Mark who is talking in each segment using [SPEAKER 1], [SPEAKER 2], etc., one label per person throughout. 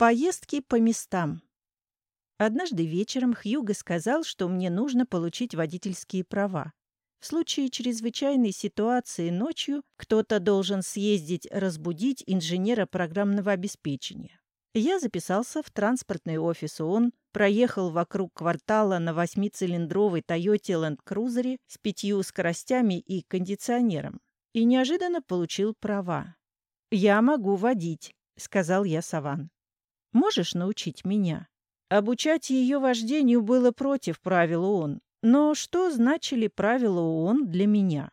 [SPEAKER 1] Поездки по местам. Однажды вечером Хьюго сказал, что мне нужно получить водительские права. В случае чрезвычайной ситуации ночью кто-то должен съездить разбудить инженера программного обеспечения. Я записался в транспортный офис ООН, проехал вокруг квартала на восьмицилиндровой Toyota Land Cruiser с пятью скоростями и кондиционером и неожиданно получил права. «Я могу водить», — сказал я Саван. «Можешь научить меня?» Обучать ее вождению было против правил ООН, но что значили правила ООН для меня?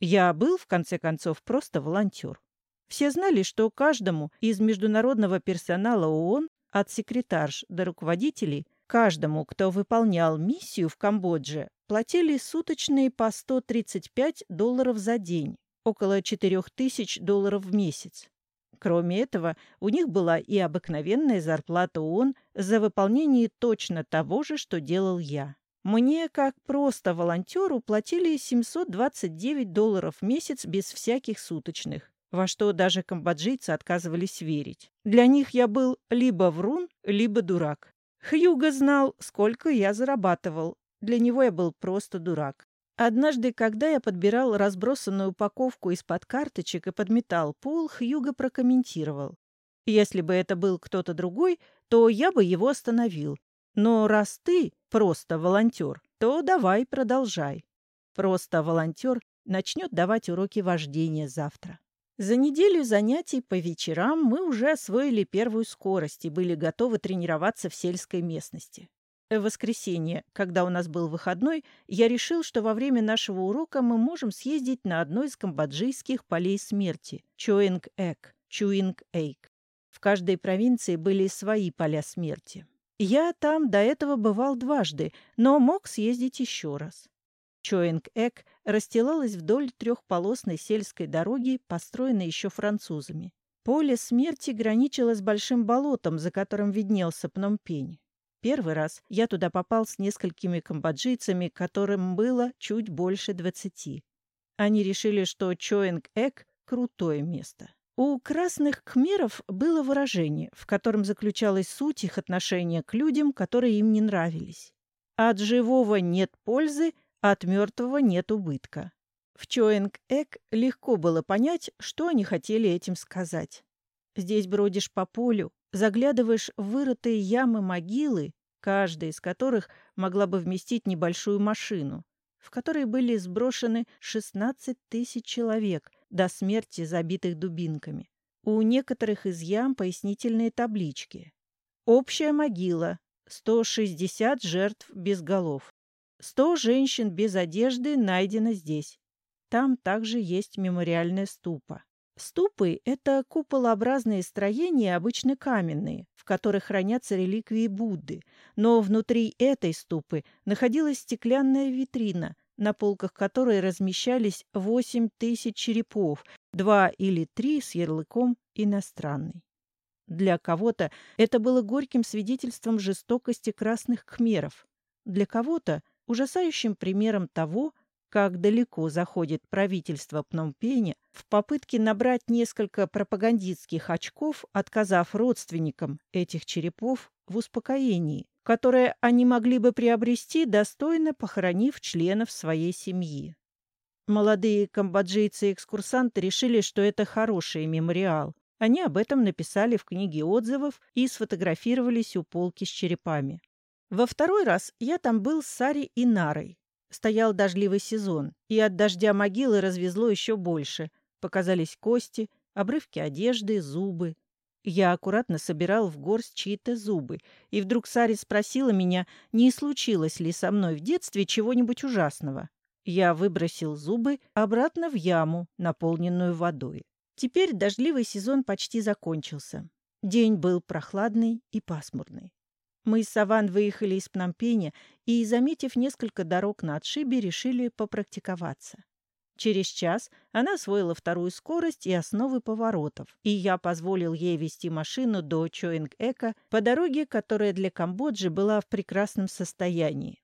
[SPEAKER 1] Я был, в конце концов, просто волонтер. Все знали, что каждому из международного персонала ООН, от секретарш до руководителей, каждому, кто выполнял миссию в Камбодже, платили суточные по 135 долларов за день, около 4000 долларов в месяц. Кроме этого, у них была и обыкновенная зарплата ООН за выполнение точно того же, что делал я. Мне, как просто волонтеру, платили 729 долларов в месяц без всяких суточных, во что даже камбоджийцы отказывались верить. Для них я был либо врун, либо дурак. Хьюго знал, сколько я зарабатывал. Для него я был просто дурак. Однажды, когда я подбирал разбросанную упаковку из-под карточек и подметал пол, Хьюго прокомментировал. Если бы это был кто-то другой, то я бы его остановил. Но раз ты просто волонтер, то давай продолжай. Просто волонтер начнет давать уроки вождения завтра. За неделю занятий по вечерам мы уже освоили первую скорость и были готовы тренироваться в сельской местности. В воскресенье, когда у нас был выходной, я решил, что во время нашего урока мы можем съездить на одно из камбоджийских полей смерти – Чуинг-Эк, Чуинг-Эйк. В каждой провинции были свои поля смерти. Я там до этого бывал дважды, но мог съездить еще раз. Чоинг-Эк расстилалась вдоль трехполосной сельской дороги, построенной еще французами. Поле смерти граничило с большим болотом, за которым виднелся Пномпень. Первый раз я туда попал с несколькими камбоджийцами, которым было чуть больше двадцати. Они решили, что Чоинг-Эк — крутое место. У красных кхмеров было выражение, в котором заключалась суть их отношения к людям, которые им не нравились. От живого нет пользы, от мертвого нет убытка. В Чоинг-Эк легко было понять, что они хотели этим сказать. Здесь бродишь по полю, заглядываешь в вырытые ямы могилы, каждая из которых могла бы вместить небольшую машину, в которой были сброшены 16 тысяч человек до смерти забитых дубинками. У некоторых из ям пояснительные таблички. Общая могила. 160 жертв без голов. 100 женщин без одежды найдено здесь. Там также есть мемориальная ступа. Ступы – это куполообразные строения, обычно каменные, в которых хранятся реликвии Будды, но внутри этой ступы находилась стеклянная витрина, на полках которой размещались 8 тысяч черепов, два или три с ярлыком «иностранный». Для кого-то это было горьким свидетельством жестокости красных кхмеров, для кого-то – ужасающим примером того, как далеко заходит правительство Пномпеня в попытке набрать несколько пропагандистских очков, отказав родственникам этих черепов в успокоении, которое они могли бы приобрести, достойно похоронив членов своей семьи. Молодые камбоджийцы-экскурсанты решили, что это хороший мемориал. Они об этом написали в книге отзывов и сфотографировались у полки с черепами. Во второй раз я там был с Сари и Нарой. Стоял дождливый сезон, и от дождя могилы развезло еще больше. Показались кости, обрывки одежды, зубы. Я аккуратно собирал в горсть чьи-то зубы, и вдруг Сари спросила меня, не случилось ли со мной в детстве чего-нибудь ужасного. Я выбросил зубы обратно в яму, наполненную водой. Теперь дождливый сезон почти закончился. День был прохладный и пасмурный. Мы с Саван выехали из Пномпеня и, заметив несколько дорог на отшибе, решили попрактиковаться. Через час она освоила вторую скорость и основы поворотов, и я позволил ей вести машину до Чоинг-Эка по дороге, которая для Камбоджи была в прекрасном состоянии.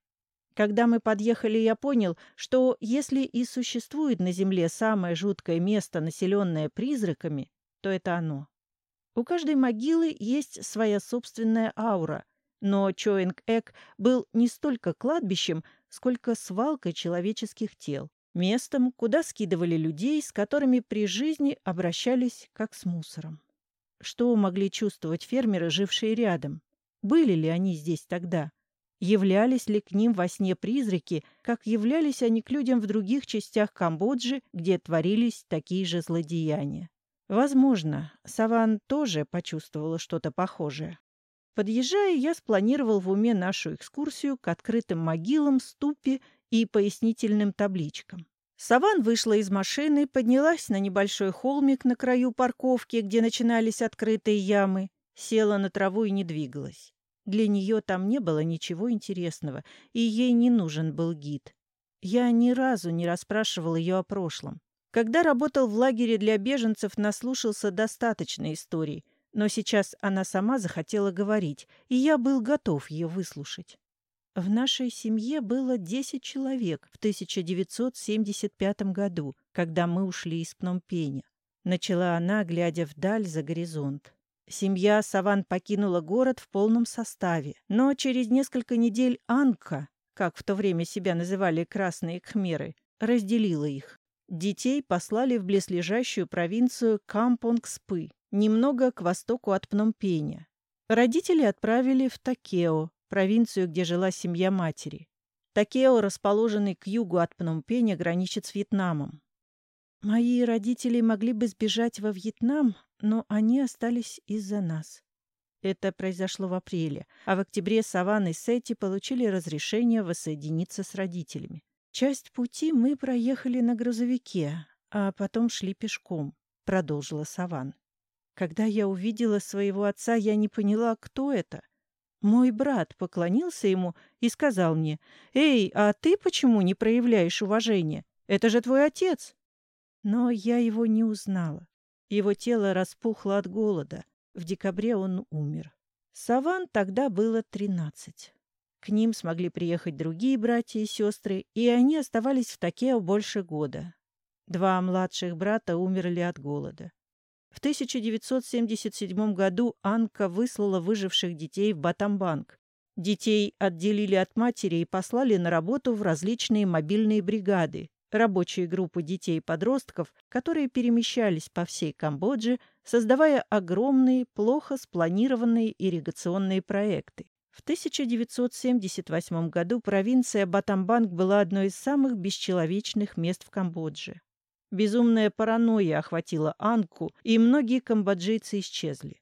[SPEAKER 1] Когда мы подъехали, я понял, что если и существует на Земле самое жуткое место, населенное призраками, то это оно. У каждой могилы есть своя собственная аура, но Чоинг-Эк был не столько кладбищем, сколько свалкой человеческих тел, местом, куда скидывали людей, с которыми при жизни обращались как с мусором. Что могли чувствовать фермеры, жившие рядом? Были ли они здесь тогда? Являлись ли к ним во сне призраки, как являлись они к людям в других частях Камбоджи, где творились такие же злодеяния? Возможно, Саван тоже почувствовала что-то похожее. Подъезжая, я спланировал в уме нашу экскурсию к открытым могилам, ступе и пояснительным табличкам. Саван вышла из машины, поднялась на небольшой холмик на краю парковки, где начинались открытые ямы, села на траву и не двигалась. Для нее там не было ничего интересного, и ей не нужен был гид. Я ни разу не расспрашивал ее о прошлом. Когда работал в лагере для беженцев, наслушался достаточно историй, но сейчас она сама захотела говорить, и я был готов ее выслушать. В нашей семье было 10 человек в 1975 году, когда мы ушли из Пномпеня. Начала она, глядя вдаль за горизонт. Семья Саван покинула город в полном составе, но через несколько недель Анка, как в то время себя называли красные кхмеры, разделила их. Детей послали в близлежащую провинцию Кампонгспы, немного к востоку от Пномпеня. Родители отправили в Такео, провинцию, где жила семья матери. Такео, расположенный к югу от Пномпеня, граничит с Вьетнамом. Мои родители могли бы сбежать во Вьетнам, но они остались из-за нас. Это произошло в апреле, а в октябре Саван и Сетти получили разрешение воссоединиться с родителями. Часть пути мы проехали на грузовике, а потом шли пешком, продолжила Саван. Когда я увидела своего отца, я не поняла, кто это. Мой брат поклонился ему и сказал мне, «Эй, а ты почему не проявляешь уважения? Это же твой отец!» Но я его не узнала. Его тело распухло от голода. В декабре он умер. Саван тогда было тринадцать. К ним смогли приехать другие братья и сестры, и они оставались в Такео больше года. Два младших брата умерли от голода. В 1977 году Анка выслала выживших детей в Батамбанк. Детей отделили от матери и послали на работу в различные мобильные бригады, рабочие группы детей и подростков, которые перемещались по всей Камбодже, создавая огромные, плохо спланированные ирригационные проекты. В 1978 году провинция Батамбанг была одной из самых бесчеловечных мест в Камбодже. Безумная паранойя охватила Анку, и многие камбоджийцы исчезли.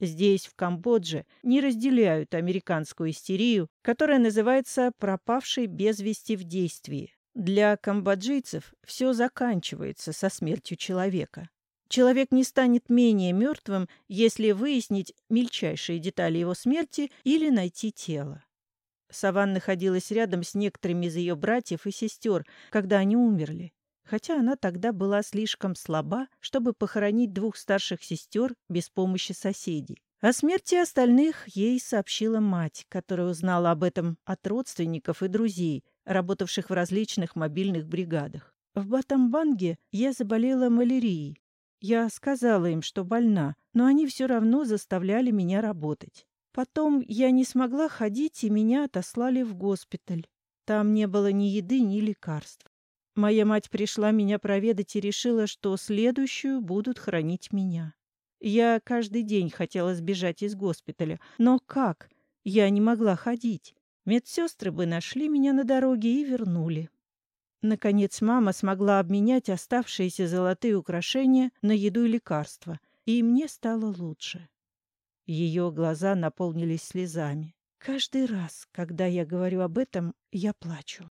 [SPEAKER 1] Здесь, в Камбодже, не разделяют американскую истерию, которая называется «пропавшей без вести в действии», для камбоджийцев все заканчивается со смертью человека. Человек не станет менее мертвым, если выяснить мельчайшие детали его смерти или найти тело. Саван находилась рядом с некоторыми из ее братьев и сестер, когда они умерли, хотя она тогда была слишком слаба, чтобы похоронить двух старших сестер без помощи соседей. О смерти остальных ей сообщила мать, которая узнала об этом от родственников и друзей, работавших в различных мобильных бригадах. В Батамбанге я заболела малярией. Я сказала им, что больна, но они все равно заставляли меня работать. Потом я не смогла ходить, и меня отослали в госпиталь. Там не было ни еды, ни лекарств. Моя мать пришла меня проведать и решила, что следующую будут хранить меня. Я каждый день хотела сбежать из госпиталя, но как? Я не могла ходить. Медсестры бы нашли меня на дороге и вернули. Наконец мама смогла обменять оставшиеся золотые украшения на еду и лекарства, и мне стало лучше. Ее глаза наполнились слезами. Каждый раз, когда я говорю об этом, я плачу.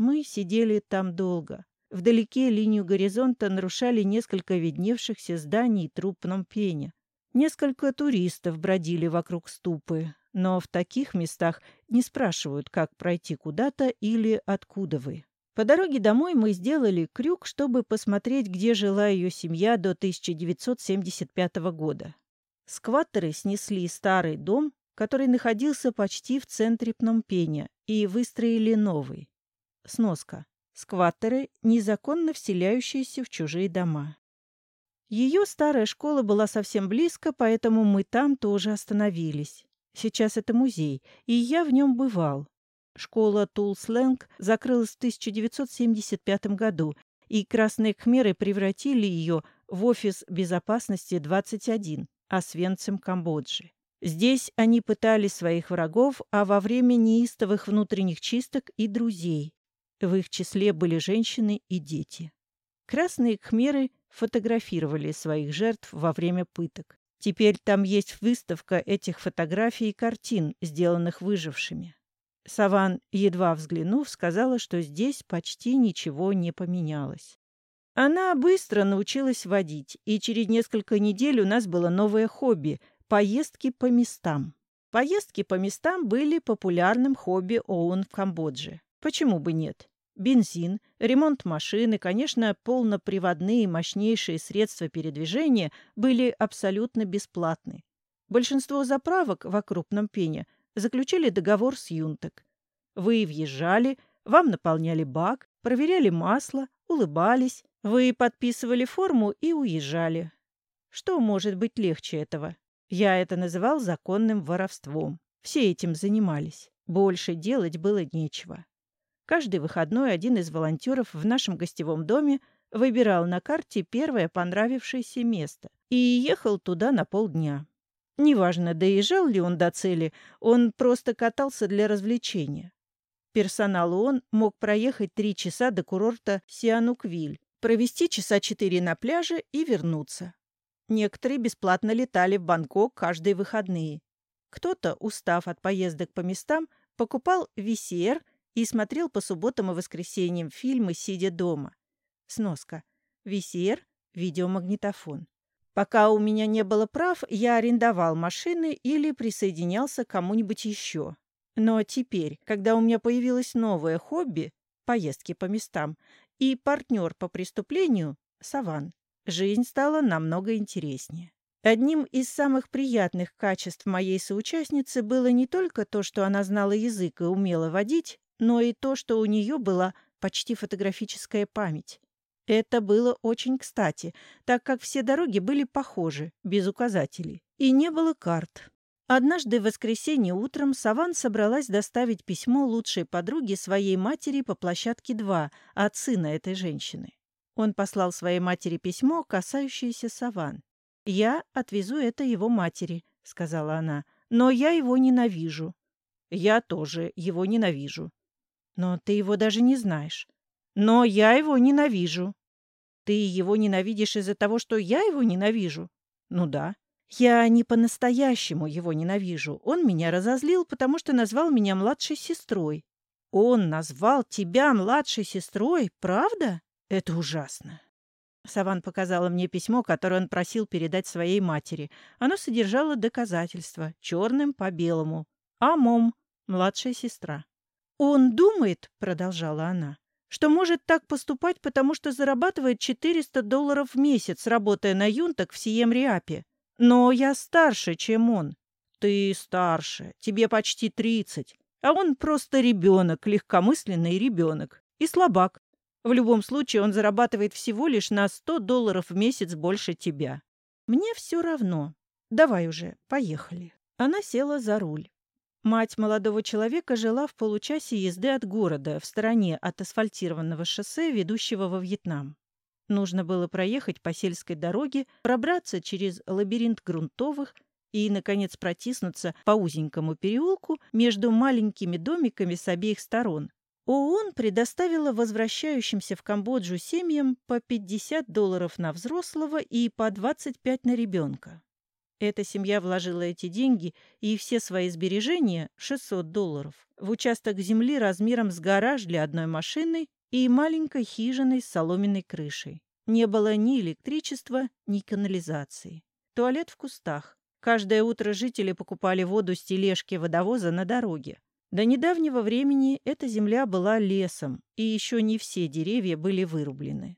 [SPEAKER 1] Мы сидели там долго. Вдалеке линию горизонта нарушали несколько видневшихся зданий и труп Пномпеня. Несколько туристов бродили вокруг ступы, но в таких местах не спрашивают, как пройти куда-то или откуда вы. По дороге домой мы сделали крюк, чтобы посмотреть, где жила ее семья до 1975 года. Скваттеры снесли старый дом, который находился почти в центре Пномпеня, и выстроили новый. Сноска. Скваттеры – незаконно вселяющиеся в чужие дома. Ее старая школа была совсем близко, поэтому мы там тоже остановились. Сейчас это музей, и я в нем бывал. Школа Тулсленг закрылась в 1975 году, и красные кхмеры превратили ее в офис безопасности 21 Освенцим Камбоджи. Здесь они пытали своих врагов, а во время неистовых внутренних чисток и друзей. В их числе были женщины и дети. Красные кхмеры фотографировали своих жертв во время пыток. Теперь там есть выставка этих фотографий и картин, сделанных выжившими. Саван, едва взглянув, сказала, что здесь почти ничего не поменялось. Она быстро научилась водить, и через несколько недель у нас было новое хобби – поездки по местам. Поездки по местам были популярным хобби ООН в Камбодже. Почему бы нет? Бензин, ремонт машины, конечно, полноприводные мощнейшие средства передвижения были абсолютно бесплатны. Большинство заправок в крупном пене заключили договор с Юнтек. Вы въезжали, вам наполняли бак, проверяли масло, улыбались, вы подписывали форму и уезжали. Что может быть легче этого? Я это называл законным воровством. Все этим занимались. Больше делать было нечего. Каждый выходной один из волонтеров в нашем гостевом доме выбирал на карте первое понравившееся место и ехал туда на полдня. Неважно, доезжал ли он до цели, он просто катался для развлечения. Персонал ООН мог проехать три часа до курорта Сиануквиль, провести часа четыре на пляже и вернуться. Некоторые бесплатно летали в Бангкок каждые выходные. Кто-то, устав от поездок по местам, покупал VCR и смотрел по субботам и воскресеньям фильмы, сидя дома. Сноска. VCR – видеомагнитофон. Пока у меня не было прав, я арендовал машины или присоединялся к кому-нибудь еще. Но теперь, когда у меня появилось новое хобби – поездки по местам, и партнер по преступлению – Саван, жизнь стала намного интереснее. Одним из самых приятных качеств моей соучастницы было не только то, что она знала язык и умела водить, но и то, что у нее была почти фотографическая память. Это было очень кстати, так как все дороги были похожи, без указателей, и не было карт. Однажды в воскресенье утром Саван собралась доставить письмо лучшей подруге своей матери по площадке 2 от сына этой женщины. Он послал своей матери письмо, касающееся Саван. «Я отвезу это его матери», — сказала она, — «но я его ненавижу». «Я тоже его ненавижу», но ты его даже не знаешь. Но я его ненавижу. Ты его ненавидишь из-за того, что я его ненавижу? Ну да. Я не по-настоящему его ненавижу. Он меня разозлил, потому что назвал меня младшей сестрой. Он назвал тебя младшей сестрой, правда? Это ужасно. Саван показала мне письмо, которое он просил передать своей матери. Оно содержало доказательства, черным по белому. Амом, младшая сестра. «Он думает, — продолжала она, — что может так поступать, потому что зарабатывает 400 долларов в месяц, работая на юнтах в Сием-Риапе. Но я старше, чем он. Ты старше, тебе почти 30, а он просто ребенок, легкомысленный ребенок и слабак. В любом случае он зарабатывает всего лишь на 100 долларов в месяц больше тебя. Мне все равно. Давай уже, поехали». Она села за руль. Мать молодого человека жила в получасе езды от города, в стороне от асфальтированного шоссе, ведущего во Вьетнам. Нужно было проехать по сельской дороге, пробраться через лабиринт грунтовых и, наконец, протиснуться по узенькому переулку между маленькими домиками с обеих сторон. ООН предоставила возвращающимся в Камбоджу семьям по 50 долларов на взрослого и по 25 на ребенка. Эта семья вложила эти деньги и все свои сбережения, 600 долларов, в участок земли размером с гараж для одной машины и маленькой хижиной с соломенной крышей. Не было ни электричества, ни канализации. Туалет в кустах. Каждое утро жители покупали воду с тележки водовоза на дороге. До недавнего времени эта земля была лесом, и еще не все деревья были вырублены.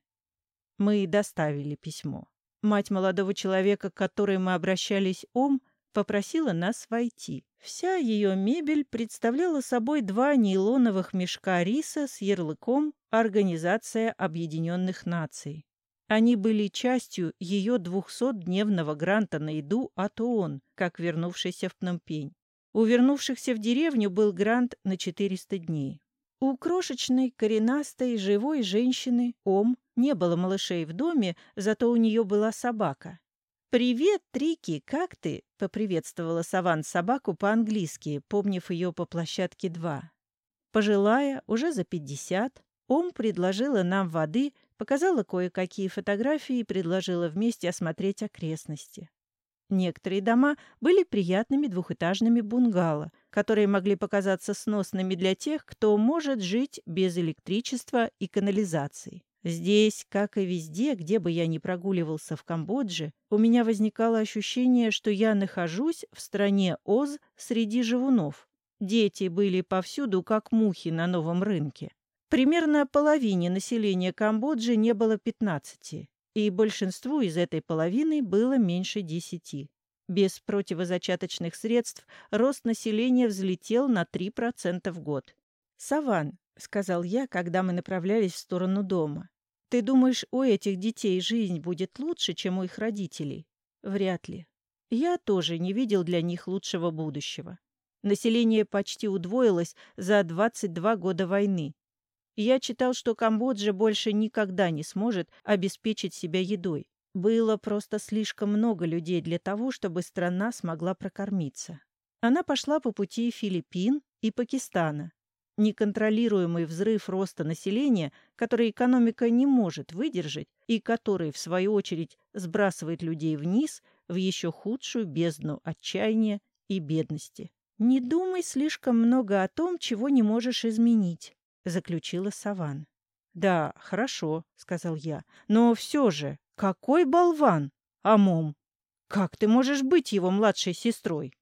[SPEAKER 1] Мы доставили письмо. Мать молодого человека, к которой мы обращались ом, попросила нас войти. Вся ее мебель представляла собой два нейлоновых мешка риса с ярлыком «Организация Объединенных Наций». Они были частью ее двухсотдневного гранта на еду от ООН, как вернувшийся в Пномпень. У вернувшихся в деревню был грант на 400 дней. У крошечной, коренастой, живой женщины, Ом, не было малышей в доме, зато у нее была собака. «Привет, Трики, как ты?» — поприветствовала Саван собаку по-английски, помнив ее по площадке 2. Пожилая, уже за 50, Ом предложила нам воды, показала кое-какие фотографии и предложила вместе осмотреть окрестности. Некоторые дома были приятными двухэтажными бунгало, которые могли показаться сносными для тех, кто может жить без электричества и канализации. Здесь, как и везде, где бы я ни прогуливался в Камбодже, у меня возникало ощущение, что я нахожусь в стране Оз среди живунов. Дети были повсюду, как мухи на новом рынке. Примерно половине населения Камбоджи не было 15 и большинству из этой половины было меньше десяти. Без противозачаточных средств рост населения взлетел на 3% в год. «Саван», — сказал я, когда мы направлялись в сторону дома, «ты думаешь, у этих детей жизнь будет лучше, чем у их родителей?» «Вряд ли. Я тоже не видел для них лучшего будущего. Население почти удвоилось за 22 года войны, я читал, что Камбоджа больше никогда не сможет обеспечить себя едой. Было просто слишком много людей для того, чтобы страна смогла прокормиться. Она пошла по пути Филиппин и Пакистана. Неконтролируемый взрыв роста населения, который экономика не может выдержать и который, в свою очередь, сбрасывает людей вниз в еще худшую бездну отчаяния и бедности. Не думай слишком много о том, чего не можешь изменить. — заключила Саван. «Да, хорошо», — сказал я. «Но все же, какой болван! Амом! Как ты можешь быть его младшей сестрой?»